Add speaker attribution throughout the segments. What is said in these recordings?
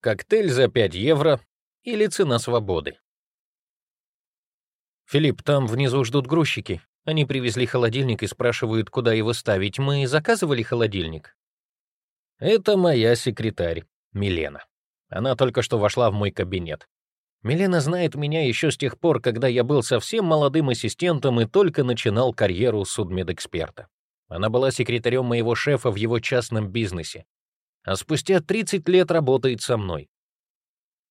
Speaker 1: коктейль за 5 евро или цена свободы. «Филипп, там внизу ждут грузчики. Они привезли холодильник и спрашивают, куда его ставить. Мы заказывали холодильник?» «Это моя секретарь, Милена. Она только что вошла в мой кабинет. Милена знает меня еще с тех пор, когда я был совсем молодым ассистентом и только начинал карьеру судмедэксперта. Она была секретарем моего шефа в его частном бизнесе, а спустя 30 лет работает со мной.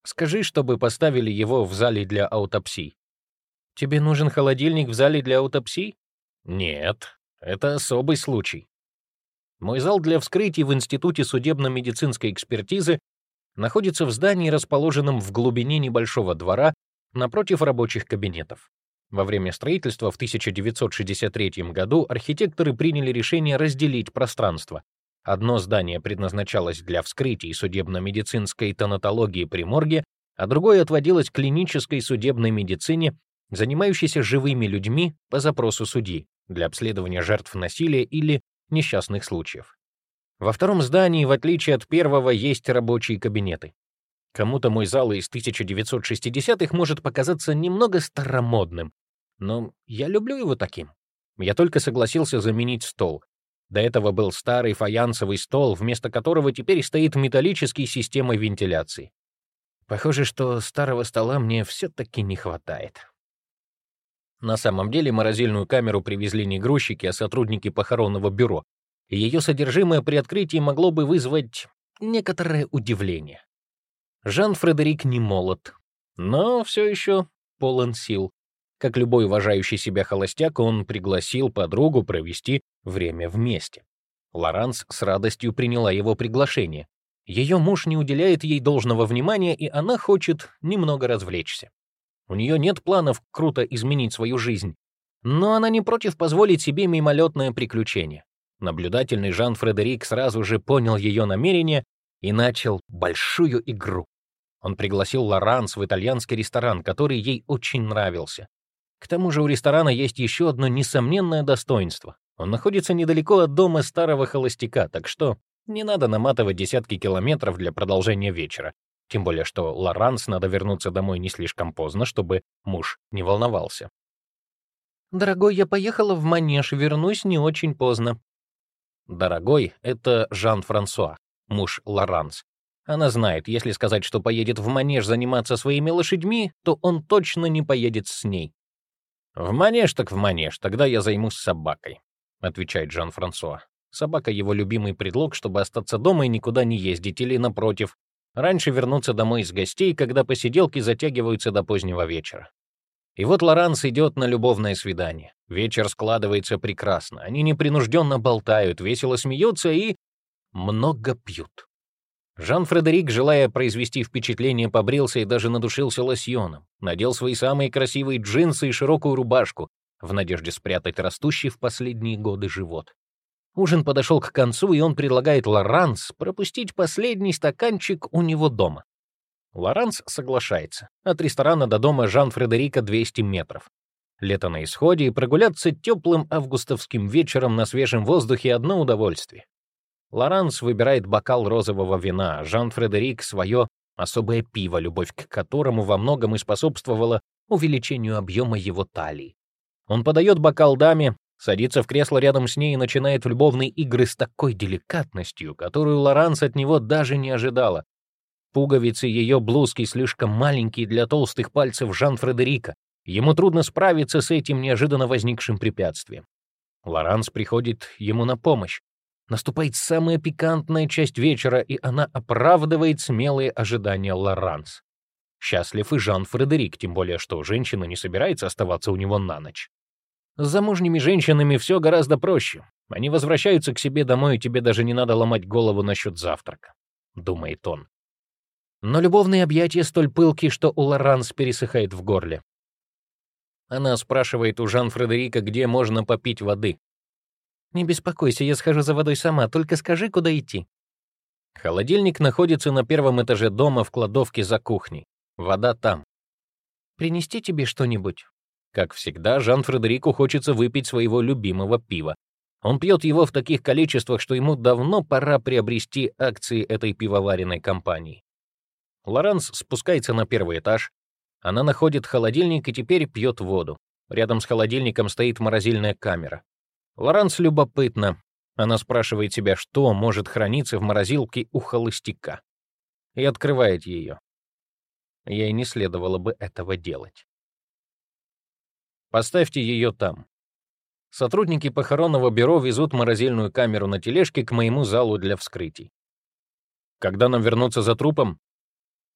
Speaker 1: Скажи, чтобы поставили его в зале для аутопсий. Тебе нужен холодильник в зале для аутопсий? Нет, это особый случай. Мой зал для вскрытий в Институте судебно-медицинской экспертизы находится в здании, расположенном в глубине небольшого двора напротив рабочих кабинетов. Во время строительства в 1963 году архитекторы приняли решение разделить пространство. Одно здание предназначалось для вскрытий судебно-медицинской тонатологии при морге, а другое отводилось клинической судебной медицине, занимающейся живыми людьми по запросу судьи для обследования жертв насилия или несчастных случаев. Во втором здании, в отличие от первого, есть рабочие кабинеты. Кому-то мой зал из 1960-х может показаться немного старомодным, но я люблю его таким. Я только согласился заменить стол. До этого был старый фаянсовый стол, вместо которого теперь стоит металлический системой вентиляции. Похоже, что старого стола мне все-таки не хватает. На самом деле морозильную камеру привезли не грузчики, а сотрудники похоронного бюро, ее содержимое при открытии могло бы вызвать некоторое удивление. Жан-Фредерик не молод, но все еще полон сил. Как любой уважающий себя холостяк, он пригласил подругу провести время вместе. Лоранс с радостью приняла его приглашение. Ее муж не уделяет ей должного внимания, и она хочет немного развлечься. У нее нет планов круто изменить свою жизнь, но она не против позволить себе мимолетное приключение. Наблюдательный Жан-Фредерик сразу же понял ее намерение и начал большую игру. Он пригласил Лоранс в итальянский ресторан, который ей очень нравился. К тому же у ресторана есть еще одно несомненное достоинство. Он находится недалеко от дома старого холостяка, так что не надо наматывать десятки километров для продолжения вечера. Тем более, что Лоранс надо вернуться домой не слишком поздно, чтобы муж не волновался. «Дорогой, я поехала в Манеж, вернусь не очень поздно», Дорогой — это Жан-Франсуа, муж Лоранс. Она знает, если сказать, что поедет в манеж заниматься своими лошадьми, то он точно не поедет с ней. «В манеж так в манеж, тогда я займусь собакой», — отвечает Жан-Франсуа. Собака — его любимый предлог, чтобы остаться дома и никуда не ездить, или, напротив, раньше вернуться домой из гостей, когда посиделки затягиваются до позднего вечера. И вот Лоранс идет на любовное свидание. Вечер складывается прекрасно. Они непринужденно болтают, весело смеются и много пьют. Жан-Фредерик, желая произвести впечатление, побрился и даже надушился лосьоном, надел свои самые красивые джинсы и широкую рубашку, в надежде спрятать растущий в последние годы живот. Ужин подошел к концу, и он предлагает Лоранс пропустить последний стаканчик у него дома. Лоранс соглашается. От ресторана до дома Жан-Фредерика 200 метров. Лето на исходе, и прогуляться теплым августовским вечером на свежем воздухе — одно удовольствие. Лоранс выбирает бокал розового вина, Жан-Фредерик — свое особое пиво, любовь к которому во многом и способствовала увеличению объема его талии. Он подает бокал даме, садится в кресло рядом с ней и начинает любовные игры с такой деликатностью, которую Лоранс от него даже не ожидала. Пуговицы ее блузки слишком маленькие для толстых пальцев Жан-Фредерика. Ему трудно справиться с этим неожиданно возникшим препятствием. Лоранс приходит ему на помощь. Наступает самая пикантная часть вечера, и она оправдывает смелые ожидания Лоранс. Счастлив и Жан-Фредерик, тем более что женщина не собирается оставаться у него на ночь. С замужними женщинами все гораздо проще. Они возвращаются к себе домой, и тебе даже не надо ломать голову насчет завтрака, — думает он. Но любовные объятия столь пылки, что у Лоранс пересыхает в горле. Она спрашивает у Жан-Фредерика, где можно попить воды. «Не беспокойся, я схожу за водой сама, только скажи, куда идти». Холодильник находится на первом этаже дома в кладовке за кухней. Вода там. «Принести тебе что-нибудь?» Как всегда, Жан-Фредерику хочется выпить своего любимого пива. Он пьет его в таких количествах, что ему давно пора приобрести акции этой пивоваренной компании. Лоранс спускается на первый этаж. Она находит холодильник и теперь пьет воду. Рядом с холодильником стоит морозильная камера. Лоранс любопытна. Она спрашивает себя, что может храниться в морозилке у холостяка. И открывает ее. Ей не следовало бы этого делать. Поставьте ее там. Сотрудники похоронного бюро везут морозильную камеру на тележке к моему залу для вскрытий. Когда нам вернуться за трупом?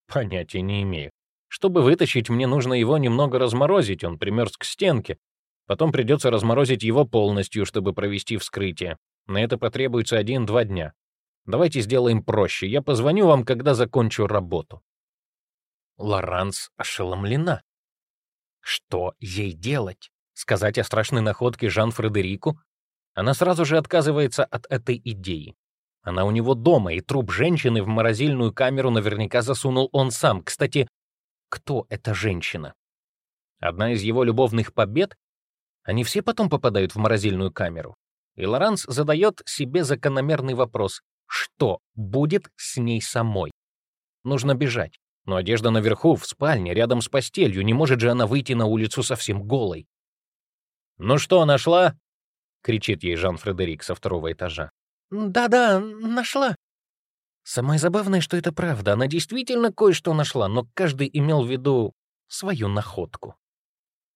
Speaker 1: Понятия не имею. Чтобы вытащить, мне нужно его немного разморозить, он примерз к стенке. Потом придется разморозить его полностью, чтобы провести вскрытие. На это потребуется один-два дня. Давайте сделаем проще. Я позвоню вам, когда закончу работу. Лоранс ошеломлена. Что ей делать? Сказать о страшной находке Жан-Фредерику? Она сразу же отказывается от этой идеи. Она у него дома, и труп женщины в морозильную камеру наверняка засунул он сам. Кстати, кто эта женщина? Одна из его любовных побед? Они все потом попадают в морозильную камеру. И Лоранс задает себе закономерный вопрос. Что будет с ней самой? Нужно бежать. Но одежда наверху, в спальне, рядом с постелью. Не может же она выйти на улицу совсем голой. «Ну что, нашла?» — кричит ей Жан-Фредерик со второго этажа. «Да-да, нашла». Самое забавное, что это правда. Она действительно кое-что нашла, но каждый имел в виду свою находку.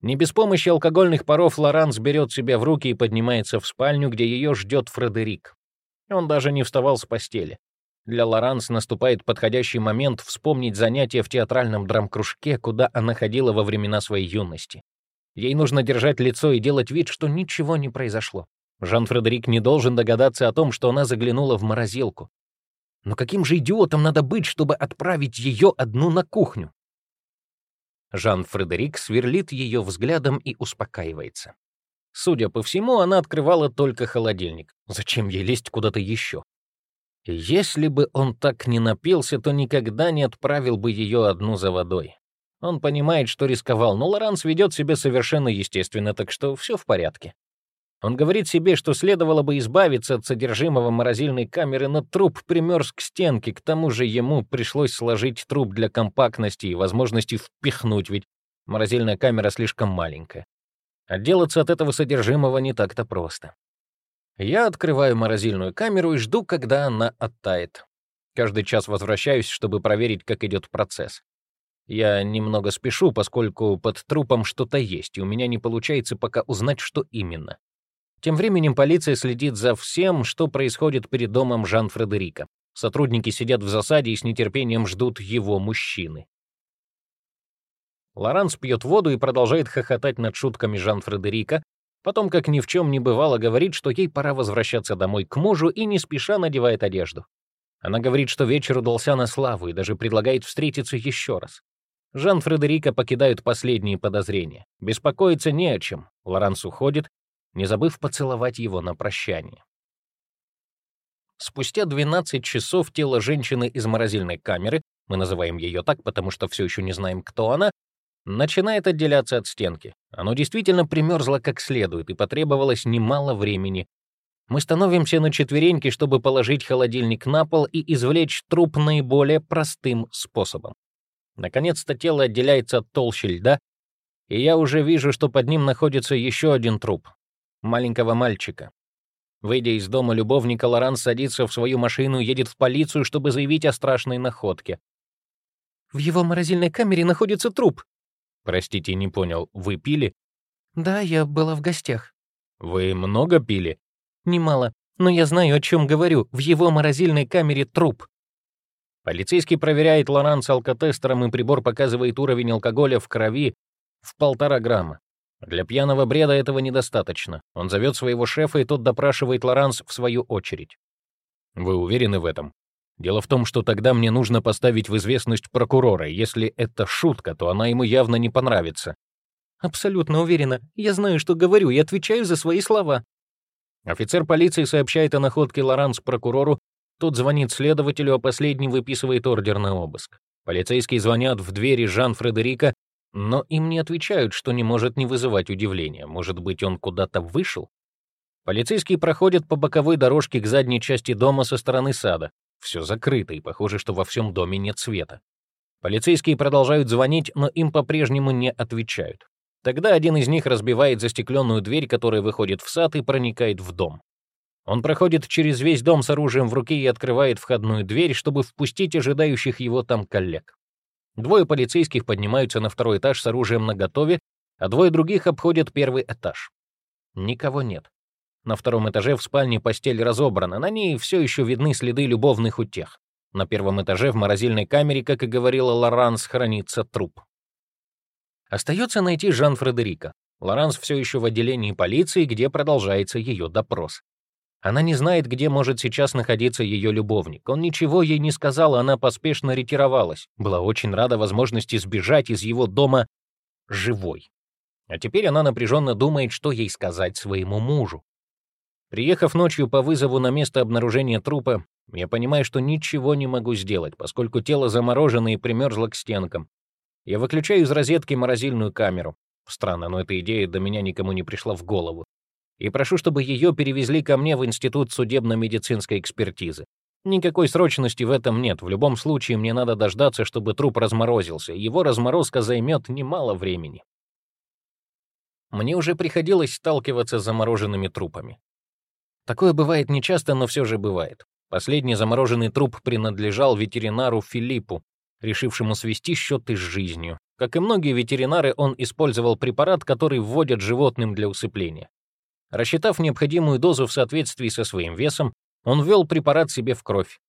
Speaker 1: Не без помощи алкогольных паров Лоранс берет себя в руки и поднимается в спальню, где ее ждет Фредерик. Он даже не вставал с постели. Для Лоранс наступает подходящий момент вспомнить занятия в театральном драм-кружке, куда она ходила во времена своей юности. Ей нужно держать лицо и делать вид, что ничего не произошло. Жан-Фредерик не должен догадаться о том, что она заглянула в морозилку. Но каким же идиотом надо быть, чтобы отправить ее одну на кухню? Жан-Фредерик сверлит ее взглядом и успокаивается. Судя по всему, она открывала только холодильник. Зачем ей лезть куда-то еще? Если бы он так не напился, то никогда не отправил бы ее одну за водой. Он понимает, что рисковал, но Лоранс ведет себя совершенно естественно, так что все в порядке. Он говорит себе, что следовало бы избавиться от содержимого морозильной камеры, но труп примерз к стенке, к тому же ему пришлось сложить труп для компактности и возможности впихнуть, ведь морозильная камера слишком маленькая. Отделаться от этого содержимого не так-то просто. Я открываю морозильную камеру и жду, когда она оттает. Каждый час возвращаюсь, чтобы проверить, как идет процесс. Я немного спешу, поскольку под трупом что-то есть, и у меня не получается пока узнать, что именно. Тем временем полиция следит за всем, что происходит перед домом Жан-Фредерика. Сотрудники сидят в засаде и с нетерпением ждут его мужчины. Лоранс пьет воду и продолжает хохотать над шутками Жан-Фредерика, Потом, как ни в чем не бывало, говорит, что ей пора возвращаться домой к мужу и не спеша надевает одежду. Она говорит, что вечер удался на славу и даже предлагает встретиться еще раз. Жан-Фредерика покидают последние подозрения. Беспокоиться не о чем. Лоранс уходит, не забыв поцеловать его на прощание. Спустя 12 часов тело женщины из морозильной камеры, мы называем ее так, потому что все еще не знаем, кто она, начинает отделяться от стенки. Оно действительно примерзло как следует, и потребовалось немало времени. Мы становимся на четвереньки, чтобы положить холодильник на пол и извлечь труп наиболее простым способом. Наконец-то тело отделяется от толщи льда, и я уже вижу, что под ним находится еще один труп — маленького мальчика. Выйдя из дома любовника, Лоран садится в свою машину и едет в полицию, чтобы заявить о страшной находке. «В его морозильной камере находится труп», Простите, не понял, вы пили? Да, я была в гостях. Вы много пили? Немало, но я знаю, о чем говорю. В его морозильной камере труп. Полицейский проверяет Лоран с алкотестером, и прибор показывает уровень алкоголя в крови в полтора грамма. Для пьяного бреда этого недостаточно. Он зовет своего шефа, и тот допрашивает Лоранс в свою очередь. Вы уверены в этом? Дело в том, что тогда мне нужно поставить в известность прокурора. Если это шутка, то она ему явно не понравится. Абсолютно уверена. Я знаю, что говорю, и отвечаю за свои слова. Офицер полиции сообщает о находке Лоранс прокурору. Тот звонит следователю, а последний выписывает ордер на обыск. Полицейские звонят в двери Жан-Фредерика, но им не отвечают, что не может не вызывать удивления. Может быть, он куда-то вышел? Полицейские проходят по боковой дорожке к задней части дома со стороны сада. Все закрыто, и похоже, что во всем доме нет света. Полицейские продолжают звонить, но им по-прежнему не отвечают. Тогда один из них разбивает застекленную дверь, которая выходит в сад и проникает в дом. Он проходит через весь дом с оружием в руке и открывает входную дверь, чтобы впустить ожидающих его там коллег. Двое полицейских поднимаются на второй этаж с оружием наготове, а двое других обходят первый этаж. Никого нет. На втором этаже в спальне постель разобрана, на ней все еще видны следы любовных утех. На первом этаже в морозильной камере, как и говорила Лоранс, хранится труп. Остается найти Жан-Фредерика. Лоранс все еще в отделении полиции, где продолжается ее допрос. Она не знает, где может сейчас находиться ее любовник. Он ничего ей не сказал, она поспешно ретировалась. Была очень рада возможности сбежать из его дома живой. А теперь она напряженно думает, что ей сказать своему мужу. Приехав ночью по вызову на место обнаружения трупа, я понимаю, что ничего не могу сделать, поскольку тело заморожено и примерзло к стенкам. Я выключаю из розетки морозильную камеру. Странно, но эта идея до меня никому не пришла в голову. И прошу, чтобы ее перевезли ко мне в Институт судебно-медицинской экспертизы. Никакой срочности в этом нет. В любом случае, мне надо дождаться, чтобы труп разморозился. Его разморозка займет немало времени. Мне уже приходилось сталкиваться с замороженными трупами. Такое бывает нечасто, но все же бывает. Последний замороженный труп принадлежал ветеринару Филиппу, решившему свести счеты с жизнью. Как и многие ветеринары, он использовал препарат, который вводят животным для усыпления. Рассчитав необходимую дозу в соответствии со своим весом, он ввел препарат себе в кровь.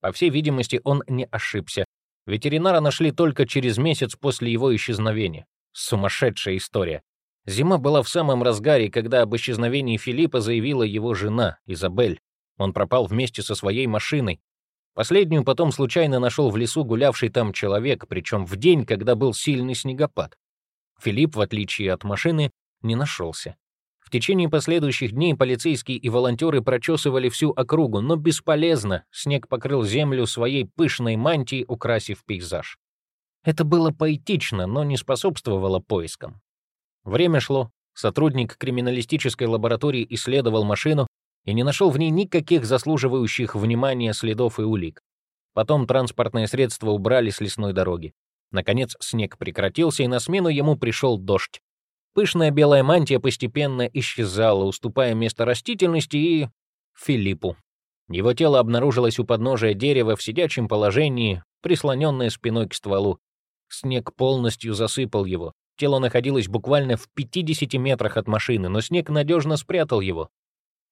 Speaker 1: По всей видимости, он не ошибся. Ветеринара нашли только через месяц после его исчезновения. Сумасшедшая история. Зима была в самом разгаре, когда об исчезновении Филиппа заявила его жена, Изабель. Он пропал вместе со своей машиной. Последнюю потом случайно нашел в лесу гулявший там человек, причем в день, когда был сильный снегопад. Филипп, в отличие от машины, не нашелся. В течение последующих дней полицейские и волонтеры прочесывали всю округу, но бесполезно, снег покрыл землю своей пышной мантией, украсив пейзаж. Это было поэтично, но не способствовало поискам. Время шло, сотрудник криминалистической лаборатории исследовал машину, и не нашел в ней никаких заслуживающих внимания следов и улик. Потом транспортное средство убрали с лесной дороги. Наконец снег прекратился, и на смену ему пришел дождь. Пышная белая мантия постепенно исчезала, уступая место растительности и... Филиппу. Его тело обнаружилось у подножия дерева в сидячем положении, прислоненное спиной к стволу. Снег полностью засыпал его. Тело находилось буквально в 50 метрах от машины, но снег надежно спрятал его.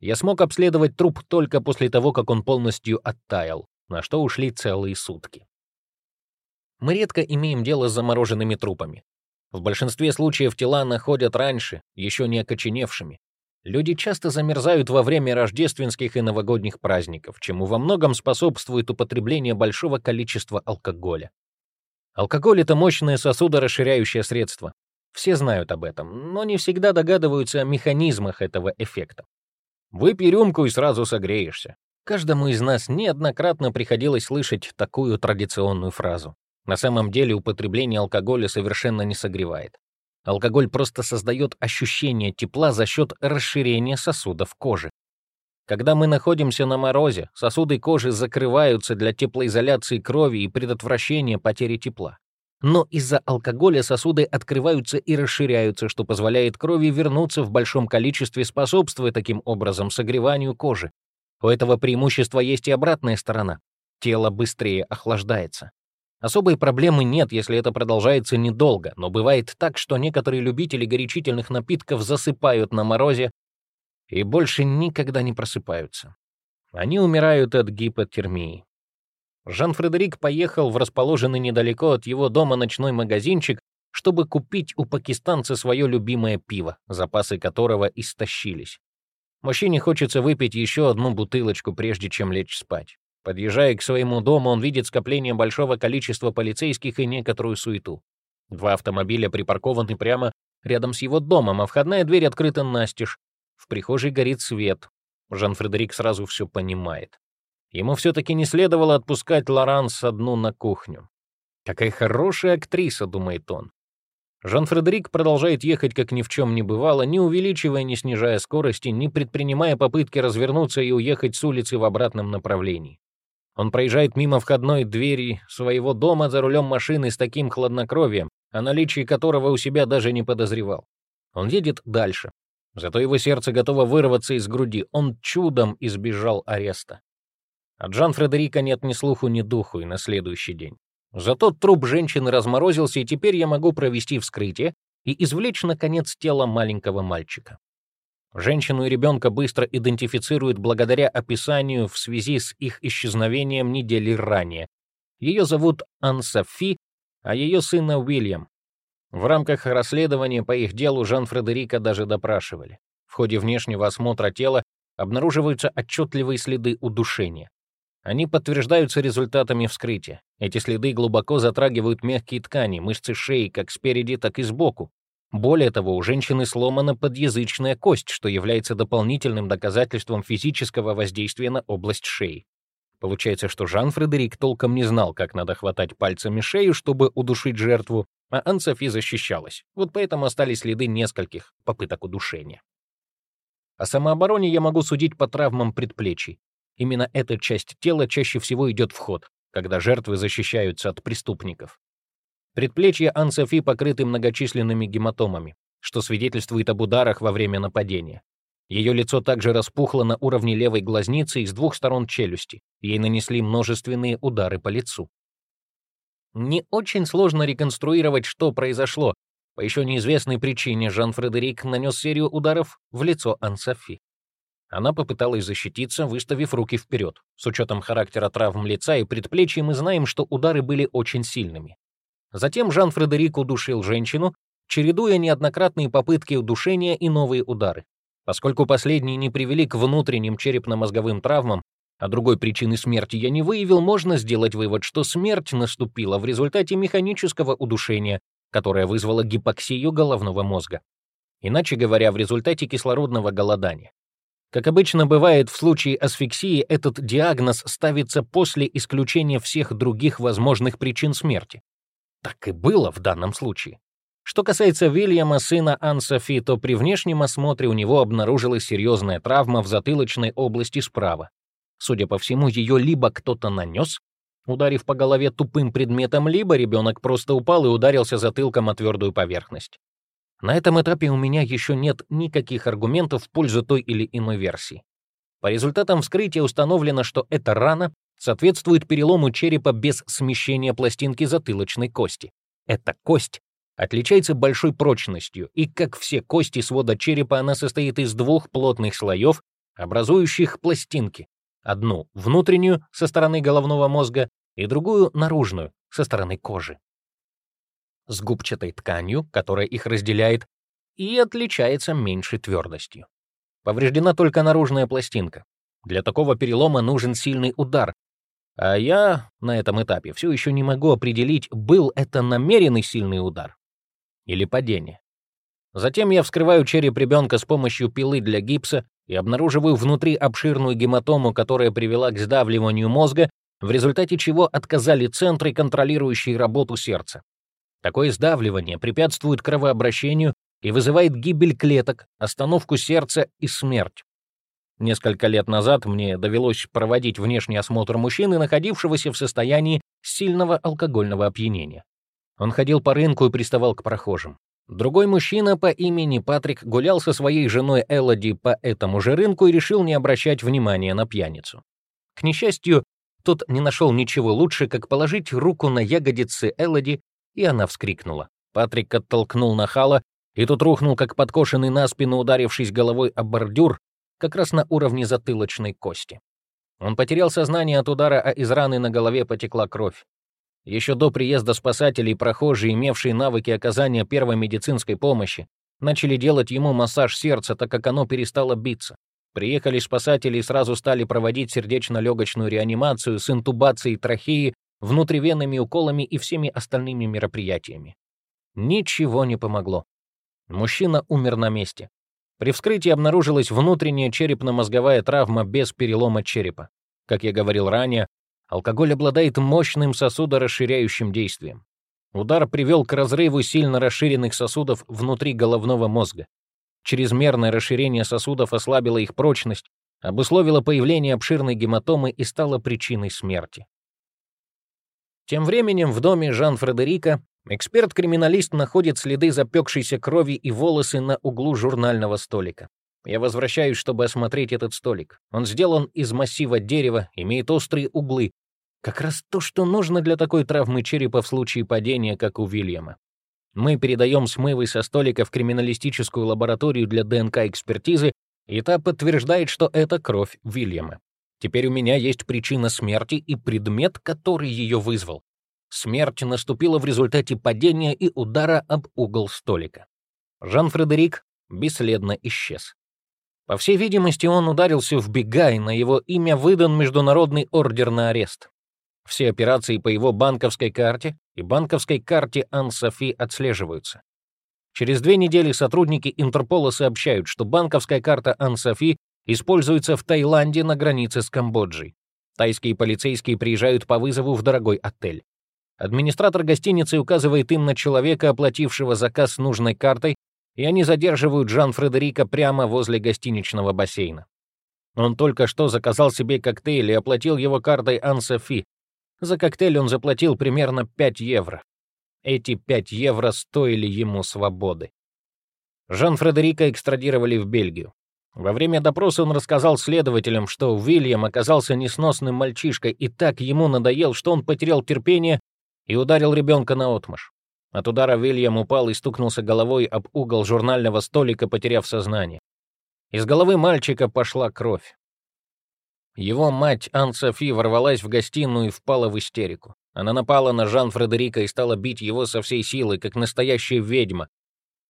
Speaker 1: Я смог обследовать труп только после того, как он полностью оттаял, на что ушли целые сутки. Мы редко имеем дело с замороженными трупами. В большинстве случаев тела находят раньше, еще не окоченевшими. Люди часто замерзают во время рождественских и новогодних праздников, чему во многом способствует употребление большого количества алкоголя. Алкоголь — это мощное сосудорасширяющее средство. Все знают об этом, но не всегда догадываются о механизмах этого эффекта. Выпей рюмку и сразу согреешься. Каждому из нас неоднократно приходилось слышать такую традиционную фразу. На самом деле употребление алкоголя совершенно не согревает. Алкоголь просто создает ощущение тепла за счет расширения сосудов кожи. Когда мы находимся на морозе, сосуды кожи закрываются для теплоизоляции крови и предотвращения потери тепла. Но из-за алкоголя сосуды открываются и расширяются, что позволяет крови вернуться в большом количестве, способствуя таким образом согреванию кожи. У этого преимущества есть и обратная сторона. Тело быстрее охлаждается. Особой проблемы нет, если это продолжается недолго, но бывает так, что некоторые любители горячительных напитков засыпают на морозе и больше никогда не просыпаются. Они умирают от гипотермии. Жан-Фредерик поехал в расположенный недалеко от его дома ночной магазинчик, чтобы купить у пакистанца свое любимое пиво, запасы которого истощились. Мужчине хочется выпить еще одну бутылочку, прежде чем лечь спать. Подъезжая к своему дому, он видит скопление большого количества полицейских и некоторую суету. Два автомобиля припаркованы прямо рядом с его домом, а входная дверь открыта настежь. В прихожей горит свет. Жан-Фредерик сразу все понимает. Ему все-таки не следовало отпускать Лоранс одну на кухню. «Какая хорошая актриса», — думает он. Жан-Фредерик продолжает ехать, как ни в чем не бывало, не увеличивая, не снижая скорости, не предпринимая попытки развернуться и уехать с улицы в обратном направлении. Он проезжает мимо входной двери своего дома за рулем машины с таким хладнокровием, о наличии которого у себя даже не подозревал. Он едет дальше. Зато его сердце готово вырваться из груди. Он чудом избежал ареста. От Жан-Фредерика нет ни слуху, ни духу и на следующий день. Зато труп женщины разморозился, и теперь я могу провести вскрытие и извлечь, наконец, тело маленького мальчика. Женщину и ребенка быстро идентифицируют благодаря описанию в связи с их исчезновением недели ранее. Ее зовут Ан-Софи, а ее сына Уильям. В рамках расследования по их делу Жан-Фредерика даже допрашивали. В ходе внешнего осмотра тела обнаруживаются отчетливые следы удушения. Они подтверждаются результатами вскрытия. Эти следы глубоко затрагивают мягкие ткани, мышцы шеи как спереди, так и сбоку. Более того, у женщины сломана подъязычная кость, что является дополнительным доказательством физического воздействия на область шеи. Получается, что Жан-Фредерик толком не знал, как надо хватать пальцами шею, чтобы удушить жертву, а Ан-Софи защищалась. Вот поэтому остались следы нескольких попыток удушения. О самообороне я могу судить по травмам предплечий. Именно эта часть тела чаще всего идет в ход, когда жертвы защищаются от преступников. Предплечья Ан-Софи покрыты многочисленными гематомами, что свидетельствует об ударах во время нападения. Ее лицо также распухло на уровне левой глазницы и с двух сторон челюсти. Ей нанесли множественные удары по лицу. Не очень сложно реконструировать, что произошло. По еще неизвестной причине Жан-Фредерик нанес серию ударов в лицо Ан-Софи. Она попыталась защититься, выставив руки вперед. С учетом характера травм лица и предплечья мы знаем, что удары были очень сильными. Затем Жан-Фредерик удушил женщину, чередуя неоднократные попытки удушения и новые удары. Поскольку последние не привели к внутренним черепно-мозговым травмам, а другой причины смерти я не выявил, можно сделать вывод, что смерть наступила в результате механического удушения, которое вызвало гипоксию головного мозга. Иначе говоря, в результате кислородного голодания. Как обычно бывает в случае асфиксии, этот диагноз ставится после исключения всех других возможных причин смерти. Так и было в данном случае. Что касается Вильяма, сына Ан-Софи, то при внешнем осмотре у него обнаружилась серьезная травма в затылочной области справа. Судя по всему, ее либо кто-то нанес, ударив по голове тупым предметом, либо ребенок просто упал и ударился затылком о твердую поверхность. На этом этапе у меня еще нет никаких аргументов в пользу той или иной версии. По результатам вскрытия установлено, что эта рана соответствует перелому черепа без смещения пластинки затылочной кости. Эта кость отличается большой прочностью, и, как все кости свода черепа, она состоит из двух плотных слоев, образующих пластинки. Одну внутреннюю, со стороны головного мозга, и другую наружную, со стороны кожи. С губчатой тканью, которая их разделяет, и отличается меньшей твердостью. Повреждена только наружная пластинка. Для такого перелома нужен сильный удар, а я на этом этапе все еще не могу определить, был это намеренный сильный удар или падение. Затем я вскрываю череп ребенка с помощью пилы для гипса и обнаруживаю внутри обширную гематому, которая привела к сдавливанию мозга, в результате чего отказали центры, контролирующие работу сердца. Такое сдавливание препятствует кровообращению и вызывает гибель клеток, остановку сердца и смерть. Несколько лет назад мне довелось проводить внешний осмотр мужчины, находившегося в состоянии сильного алкогольного опьянения. Он ходил по рынку и приставал к прохожим. Другой мужчина по имени Патрик гулял со своей женой Элоди по этому же рынку и решил не обращать внимания на пьяницу. К несчастью, тот не нашел ничего лучше, как положить руку на ягодицы Элоди, и она вскрикнула. Патрик оттолкнул нахала, и тот рухнул, как подкошенный на спину, ударившись головой об бордюр, как раз на уровне затылочной кости. Он потерял сознание от удара, а из раны на голове потекла кровь. Еще до приезда спасателей прохожие, имевшие навыки оказания первой медицинской помощи, начали делать ему массаж сердца, так как оно перестало биться. Приехали спасатели и сразу стали проводить сердечно-легочную реанимацию с интубацией трахеи, внутривенными уколами и всеми остальными мероприятиями. Ничего не помогло. Мужчина умер на месте. При вскрытии обнаружилась внутренняя черепно-мозговая травма без перелома черепа. Как я говорил ранее, алкоголь обладает мощным сосудорасширяющим действием. Удар привел к разрыву сильно расширенных сосудов внутри головного мозга. Чрезмерное расширение сосудов ослабило их прочность, обусловило появление обширной гематомы и стало причиной смерти. Тем временем в доме Жан-Фредерика эксперт-криминалист находит следы запекшейся крови и волосы на углу журнального столика. Я возвращаюсь, чтобы осмотреть этот столик. Он сделан из массива дерева, имеет острые углы. Как раз то, что нужно для такой травмы черепа в случае падения, как у Вильяма. Мы передаем смывы со столика в криминалистическую лабораторию для ДНК-экспертизы, и та подтверждает, что это кровь Вильяма. Теперь у меня есть причина смерти и предмет, который ее вызвал. Смерть наступила в результате падения и удара об угол столика. Жан-Фредерик бесследно исчез. По всей видимости, он ударился в бега, и на его имя выдан международный ордер на арест. Все операции по его банковской карте и банковской карте Ан-Софи отслеживаются. Через две недели сотрудники Интерпола сообщают, что банковская карта Ан-Софи используется в Таиланде на границе с Камбоджей. Тайские полицейские приезжают по вызову в дорогой отель. Администратор гостиницы указывает им на человека, оплатившего заказ с нужной картой, и они задерживают Жан-Фредерика прямо возле гостиничного бассейна. Он только что заказал себе коктейль и оплатил его картой Ан-Софи, за коктейль он заплатил примерно 5 евро. Эти 5 евро стоили ему свободы. Жан-Фредерика экстрадировали в Бельгию. Во время допроса он рассказал следователям, что Уильям оказался несносным мальчишкой и так ему надоел, что он потерял терпение и ударил ребенка на отмышь. От удара Уильям упал и стукнулся головой об угол журнального столика, потеряв сознание. Из головы мальчика пошла кровь. Его мать, Ан-Софи, ворвалась в гостиную и впала в истерику. Она напала на Жан-Фредерика и стала бить его со всей силы, как настоящая ведьма.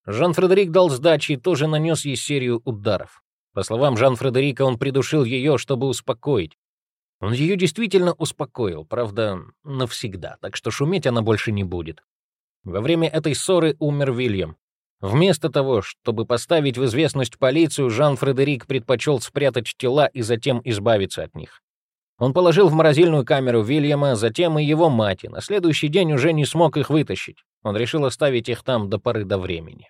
Speaker 1: Жан-Фредерик дал сдачи и тоже нанес ей серию ударов. По словам Жан-Фредерика, он придушил ее, чтобы успокоить. Он ее действительно успокоил, правда, навсегда, так что шуметь она больше не будет. Во время этой ссоры умер Вильям. Вместо того, чтобы поставить в известность полицию, Жан-Фредерик предпочел спрятать тела и затем избавиться от них. Он положил в морозильную камеру Вильяма, затем и его мать, и на следующий день уже не смог их вытащить. Он решил оставить их там до поры до времени.